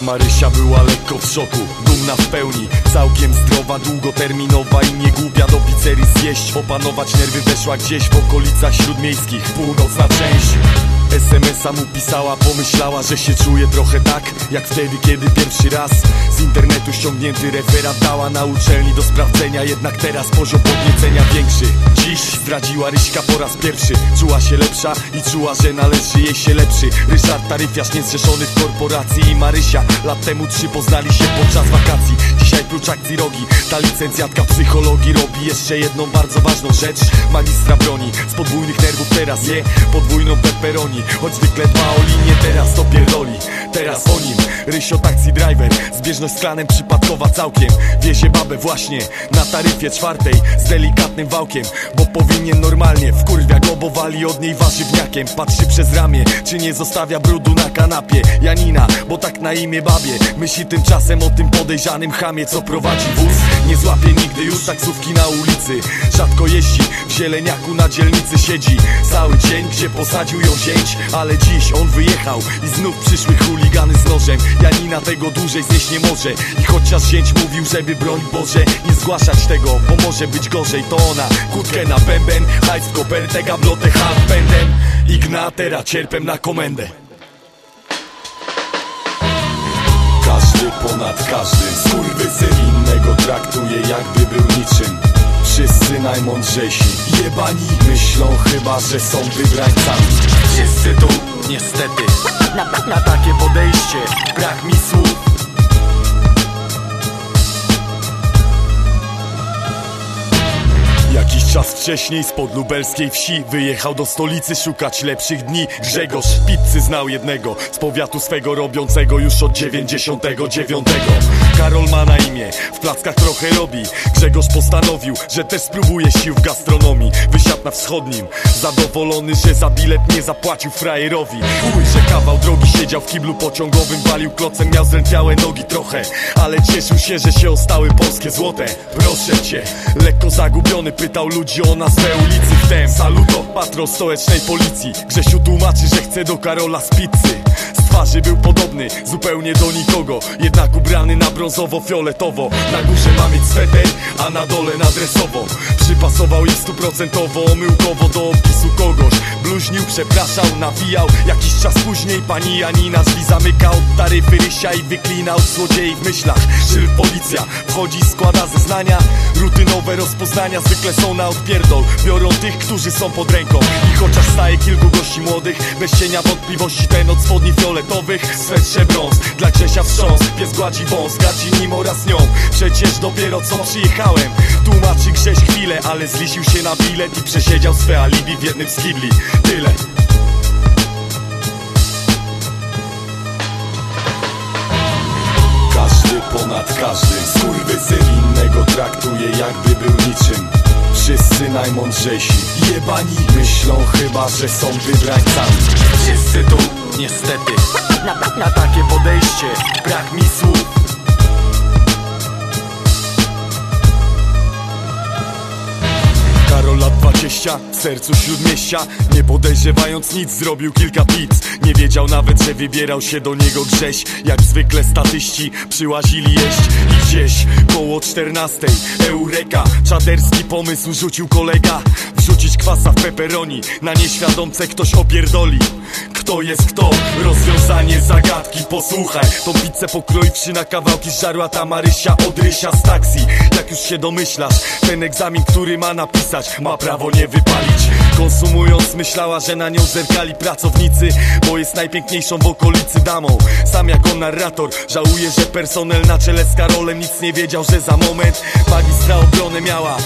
Marysia była lekko w szoku, dumna w pełni Całkiem zdrowa, długoterminowa i nie głupia do pizzerii zjeść. Opanować nerwy weszła gdzieś w okolicach śródmiejskich. Północna część SMS-a mu pisała, pomyślała, że się czuje trochę tak Jak wtedy, kiedy pierwszy raz z internetu ściągnięty referat dała na uczelni do sprawdzenia. Jednak teraz poziom podniecenia większy zdradziła Ryśka po raz pierwszy. Czuła się lepsza i czuła, że należy jej się lepszy. Ryszard Taryfiarz niezrzeszony w korporacji i Marysia. Lat temu trzy poznali się podczas wakacji. Dzisiaj prócz akcji rogi Ta licencjatka psychologii robi jeszcze jedną bardzo ważną rzecz. Magistra broni. Z podwójnych nerwów teraz je podwójną pepperoni. Choć zwykle dba o linię teraz to pierdoli Teraz o nim. Rysio taxi driver Zbieżność z klanem przypadkowa całkiem. Wiezie babę właśnie na taryfie czwartej Z delikatnym wałkiem Bo powinien normalnie Wkurwia go, bo wali od niej warzywniakiem. Patrzy przez ramię, czy nie zostawia brudu na kanapie. Janina, bo tak na imię babie Myśli tymczasem o tym podejrzanym chamie Co prowadzi wóz. Nie złapie nigdy już taksówki na ulicy. Rzadko jeździ, w zieleniaku na dzielnicy siedzi Cały dzień, gdzie posadził ją zięć Ale dziś on wyjechał i znów przyszły chuligany z nożem. Janina tego dłużej znieść nie może. I chociaż zięć mówił, żeby broń Boże Nie zgłaszać tego, bo może być gorzej. To ona, kutkę na bęben Hajs w kopertę, gablotę handpędem Ignatera cierpem na komendę. Każdy ponad każdy Skurwysyn innego traktuje jakby był niczym. Wszyscy najmądrzejsi Jebani myślą chyba, że są wybrańcami. Wszyscy tu niestety. Na, na takie podejście brak mi słów. Jakiś czas wcześniej spod lubelskiej wsi Wyjechał do stolicy szukać lepszych dni. Grzegorz pizzy znał jednego Z powiatu swego robiącego już od 99 Karol ma na imię, w plackach trochę robi. Grzegorz postanowił, że też spróbuje sił w gastronomii. Wysiadł na wschodnim, zadowolony, że za bilet nie zapłacił frajerowi. Chuj, że kawał drogi siedział w kiblu pociągowym. Walił klocem, miał zdrętwiałe nogi trochę. Ale cieszył się, że się ostały polskie złote. Proszę cię, lekko zagubiony pytał ludzi o nazwę ulicy. Wtem saluto, patrol stołecznej policji. Grzesiu tłumaczy, że chce do Karola z pizzy twarzy był podobny, zupełnie do nikogo. Jednak ubrany na brązowo-fioletowo Na górze ma mieć sweter, a na dole nadresowo. Przypasował ich stuprocentowo, omyłkowo do opisu kogoś Bluźnił, przepraszał, nawijał. Jakiś czas później pani Janina drzwi zamyka od taryfy Rysia i wyklinał złodziei w myślach. Szyld policja wchodzi, składa zeznania. Rutynowe rozpoznania zwykle są na odpierdol. Biorą tych, którzy są pod ręką. I chociaż staje kilku gości młodych Bez cienia wątpliwości ten od spodni fioletowych Swetrze brąz, dla Grzesia wstrząs Pies gładzi wąs, gardzi nim oraz nią. Przecież dopiero co przyjechałem Tłumaczy Grześ chwilę, ale zlisił się na bilet I przesiedział swe alibi w jednym z kibli. Tyle. Każdy ponad każdym Skurwysyn innego traktuje jakby był niczym. Wszyscy najmądrzejsi Jebani myślą chyba, że są wybrańcami. Wszyscy tu niestety. Na, na takie podejście brak mi słów 20, w sercu śródmieścia Nie podejrzewając nic, zrobił kilka pizz Nie wiedział nawet, że wybierał się do niego Grześ. Jak zwykle statyści przyłazili jeść. I gdzieś koło 14 Eureka, czaderski pomysł rzucił kolega. Wrzucić kwasa w peperoni. Na nieświadomce ktoś opierdoli Kto jest kto? Rozwiązanie zagadki Posłuchaj, tą pizzę pokroiwszy na kawałki Żarła ta Marysia od Rysia z taksi. Jak już się domyślasz Ten egzamin, który ma napisać Ma prawo nie wypalić. Konsumując myślała, że na nią zerkali pracownicy Bo jest najpiękniejszą w okolicy damą. Sam jako narrator Żałuje, że personel na czele z Karolem Nic nie wiedział, że za moment Magistra obronę miała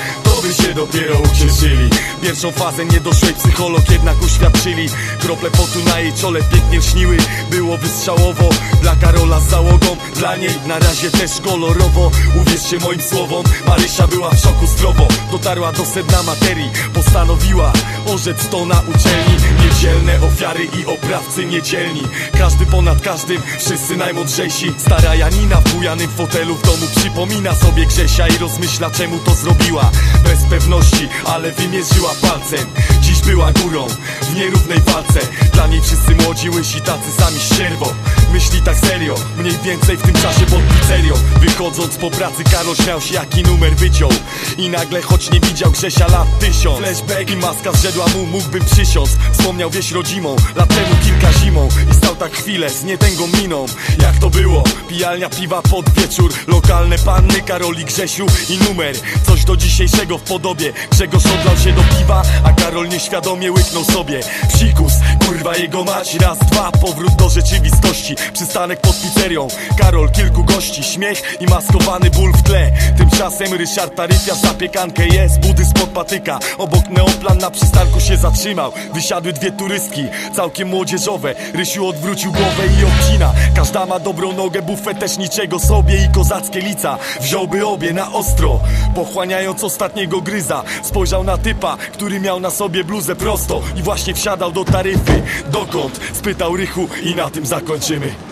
By się dopiero ucieszyli. Pierwszą fazę niedoszłej psycholog jednak uświadczyli. Krople potu na jej czole pięknie śniły Było wystrzałowo Dla Karola z załogą. Dla niej na razie też kolorowo. Uwierzcie moim słowom Marysia była w szoku zdrowo. Dotarła do sedna materii Postanowiła orzec to na uczelni. Niedzielne ofiary i oprawcy niedzielni. Każdy ponad każdym, wszyscy najmądrzejsi. Stara Janina w bujanym fotelu w domu Przypomina sobie Grzesia i rozmyśla czemu to zrobiła bez pewności, ale wymierzyła palcem. Dziś była górą w nierównej walce. Dla niej wszyscy młodzi, łysi, tacy sami ścierwo Myśli tak serio, mniej więcej w tym czasie pod pizzerią. Wychodząc po pracy Karol śmiał się jaki numer wyciął. I nagle choć nie widział Grzesia lat tysiąc Flashback i maska zrzedła mu, mógłbym przysiąc. Wspomniał wieś rodzimą, lat temu kilka zimą. I stał tak chwilę z nietęgą miną. Jak to było? Pijalnia piwa pod wieczór. Lokalne panny, Karol i Grzesiu i numer. Coś do dzisiejszego w podobie Grzegorz odlał się do piwa, a Karol nieświadomie łyknął sobie. Psikus, kurwa jego mać, raz, dwa Powrót do rzeczywistości, przystanek pod pizzerią Karol, kilku gości, śmiech i maskowany ból w tle. Tymczasem Ryszard Taryfia zapiekankę jest Budy spod patyka, obok neoplan na przystanku się zatrzymał. Wysiadły dwie turystki, całkiem młodzieżowe. Rysiu odwrócił głowę i obcina. Każda ma dobrą nogę, bufet też niczego sobie I kozackie lica, wziąłby obie na ostro Pochłaniając ostatniego gryza. Spojrzał na typa, który miał na sobie bluzę prosto I właśnie wsiadał do taryfy. Dokąd? Spytał Rychu i na tym zakończymy